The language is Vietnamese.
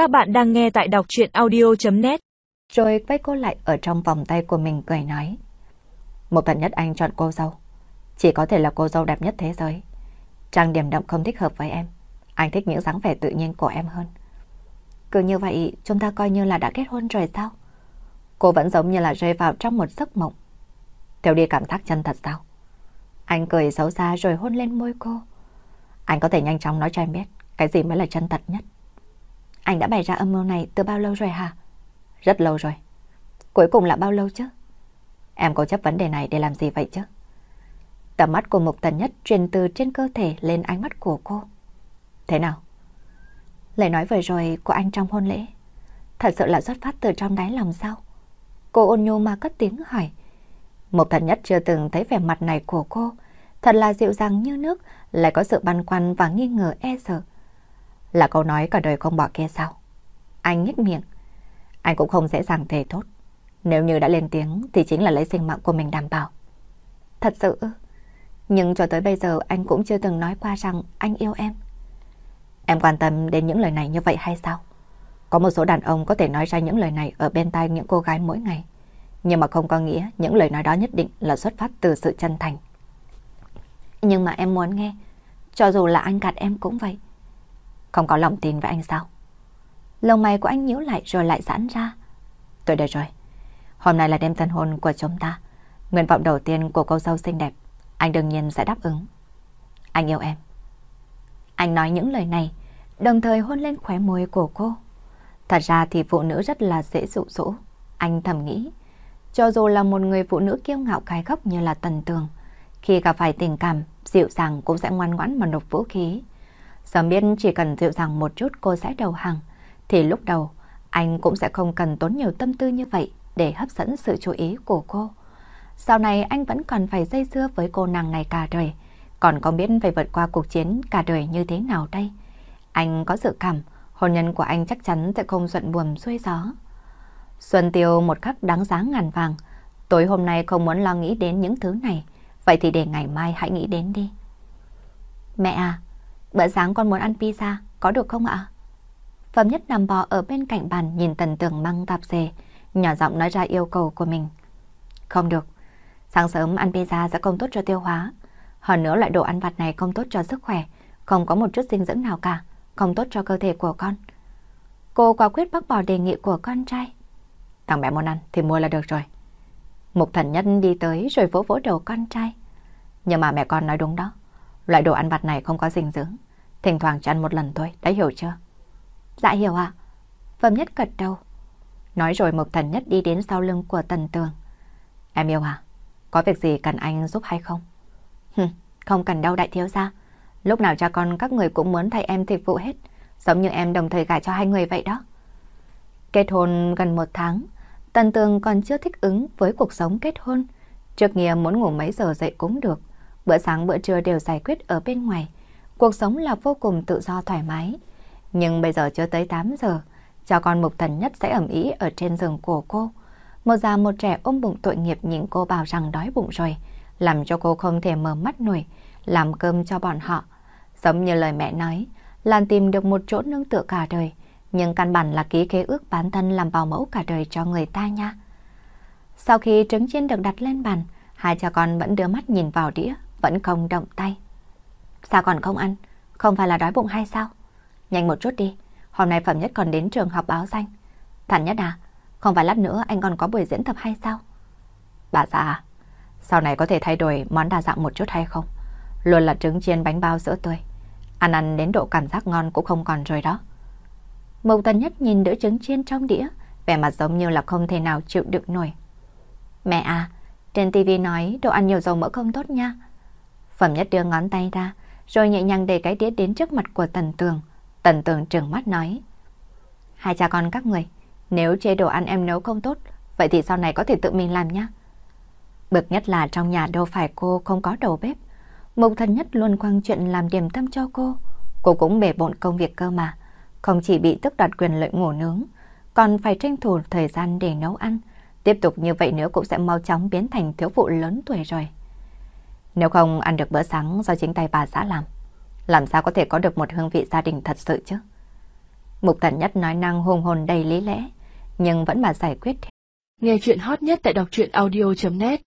Các bạn đang nghe tại đọc chuyện audio.net Rồi quay cô lại ở trong vòng tay của mình cười nói. Một thần nhất anh chọn cô dâu. Chỉ có thể là cô dâu đẹp nhất thế giới. Trang điểm đậm không thích hợp với em. Anh thích những dáng vẻ tự nhiên của em hơn. Cứ như vậy, chúng ta coi như là đã kết hôn rồi sao? Cô vẫn giống như là rơi vào trong một giấc mộng. Theo đi cảm giác chân thật sao? Anh cười xấu xa rồi hôn lên môi cô. Anh có thể nhanh chóng nói cho em biết cái gì mới là chân thật nhất. Anh đã bày ra âm mưu này từ bao lâu rồi hả? Rất lâu rồi. Cuối cùng là bao lâu chứ? Em cố chấp vấn đề này để làm gì vậy chứ? Tầm mắt của Mục Tần Nhất truyền từ trên cơ thể lên ánh mắt của cô. Thế nào? Lời nói vừa rồi của anh trong hôn lễ thật sự là xuất phát từ trong đáy lòng sao? Cô ôn nhu mà cất tiếng hỏi. Mục Tần Nhất chưa từng thấy vẻ mặt này của cô. Thật là dịu dàng như nước, lại có sự băn khoăn và nghi ngờ e sợ. Là câu nói cả đời không bỏ kia sao? Anh nhếch miệng. Anh cũng không dễ dàng thề thốt. Nếu như đã lên tiếng thì chính là lấy sinh mạng của mình đảm bảo. Thật sự Nhưng cho tới bây giờ anh cũng chưa từng nói qua rằng anh yêu em. Em quan tâm đến những lời này như vậy hay sao? Có một số đàn ông có thể nói ra những lời này ở bên tai những cô gái mỗi ngày. Nhưng mà không có nghĩa những lời nói đó nhất định là xuất phát từ sự chân thành. Nhưng mà em muốn nghe, cho dù là anh gạt em cũng vậy. Không có lòng tin với anh sao? Lông mày của anh nhíu lại rồi lại giãn ra. Tôi được rồi. Hôm nay là đêm tân hôn của chúng ta. Nguyện vọng đầu tiên của cô dâu xinh đẹp. Anh đương nhiên sẽ đáp ứng. Anh yêu em. Anh nói những lời này, đồng thời hôn lên khóe môi của cô. Thật ra thì phụ nữ rất là dễ dụ dỗ. Anh thầm nghĩ, cho dù là một người phụ nữ kiêu ngạo cái góc như là tần tường, khi gặp phải tình cảm, dịu dàng cũng sẽ ngoan ngoãn mà nộp vũ khí. Sớm biết chỉ cần dịu dàng một chút cô sẽ đầu hàng, thì lúc đầu anh cũng sẽ không cần tốn nhiều tâm tư như vậy để hấp dẫn sự chú ý của cô. Sau này anh vẫn còn phải dây dưa với cô nàng này cả đời, còn không biết phải vượt qua cuộc chiến cả đời như thế nào đây. Anh có dự cảm, hôn nhân của anh chắc chắn sẽ không thuận buồm xuôi gió. Xuân Tiêu một khắc đáng giá ngàn vàng, tối hôm nay không muốn lo nghĩ đến những thứ này, vậy thì để ngày mai hãy nghĩ đến đi. Mẹ à, Bữa sáng con muốn ăn pizza, có được không ạ? Phẩm nhất nằm bò ở bên cạnh bàn nhìn tần tường mang tạp dề, nhỏ giọng nói ra yêu cầu của mình. Không được, sáng sớm ăn pizza sẽ không tốt cho tiêu hóa. Hơn nữa loại đồ ăn vặt này không tốt cho sức khỏe, không có một chút dinh dưỡng nào cả, không tốt cho cơ thể của con. Cô quả quyết bác bỏ đề nghị của con trai. Thằng mẹ muốn ăn thì mua là được rồi. Mục thần nhân đi tới rồi vỗ vỗ đầu con trai. Nhưng mà mẹ con nói đúng đó. Loại đồ ăn vặt này không có dinh dưỡng. Thỉnh thoảng chăn một lần thôi, đã hiểu chưa? Dạ hiểu ạ. À? Vâm nhất cật đầu. Nói rồi Mộc Thần Nhất đi đến sau lưng của Tần Tường. Em yêu à? Có việc gì cần anh giúp hay không? Hừm, không cần đâu đại thiếu gia. Lúc nào cha con các người cũng muốn thay em thịt vụ hết. Giống như em đồng thời gả cho hai người vậy đó. Kết hôn gần một tháng, Tần Tường còn chưa thích ứng với cuộc sống kết hôn. Trước nghĩa muốn ngủ mấy giờ dậy cũng được. Bữa sáng bữa trưa đều giải quyết ở bên ngoài. Cuộc sống là vô cùng tự do thoải mái. Nhưng bây giờ chưa tới 8 giờ, cha con mục thần nhất sẽ ẩm ý ở trên giường của cô. Một già một trẻ ôm bụng tội nghiệp nhìn cô bảo rằng đói bụng rồi, làm cho cô không thể mở mắt nổi, làm cơm cho bọn họ. Giống như lời mẹ nói, là tìm được một chỗ nương tựa cả đời, nhưng căn bản là ký khế ước bán thân làm bảo mẫu cả đời cho người ta nha. Sau khi trứng chiên được đặt lên bàn, hai cha con vẫn đưa mắt nhìn vào đĩa, vẫn không động tay. Sao còn không ăn? Không phải là đói bụng hay sao? Nhanh một chút đi, hôm nay Phẩm Nhất còn đến trường học báo danh. Thản Nhất à, không phải lát nữa anh còn có buổi diễn tập hay sao? Bà già, à, sau này có thể thay đổi món đa dạng một chút hay không? Luôn là trứng chiên bánh bao sữa tươi. Ăn ăn đến độ cảm giác ngon cũng không còn rồi đó. Mộc Tần Nhất nhìn đỡ trứng chiên trong đĩa, vẻ mặt giống như là không thể nào chịu đựng nổi. Mẹ à, trên tivi nói đồ ăn nhiều dầu mỡ không tốt nha. Phẩm nhất đưa ngón tay ra, rồi nhẹ nhàng để cái đĩa đến trước mặt của Tần Tường. Tần Tường trừng mắt nói. Hai cha con các người, nếu chế đồ ăn em nấu không tốt, vậy thì sau này có thể tự mình làm nhé. Bực nhất là trong nhà đâu phải cô không có đầu bếp. Mục thần nhất luôn quăng chuyện làm điểm tâm cho cô. Cô cũng bể bộn công việc cơ mà. Không chỉ bị tức đoạt quyền lợi ngủ nướng, còn phải tranh thủ thời gian để nấu ăn. Tiếp tục như vậy nữa cũng sẽ mau chóng biến thành thiếu phụ lớn tuổi rồi. Nếu không ăn được bữa sáng do chính tay bà xã làm, làm sao có thể có được một hương vị gia đình thật sự chứ? Mục Thần Nhất nói năng hùng hồn đầy lý lẽ, nhưng vẫn mà giải quyết. Nghe chuyện hot nhất tại đọc truyện audio.net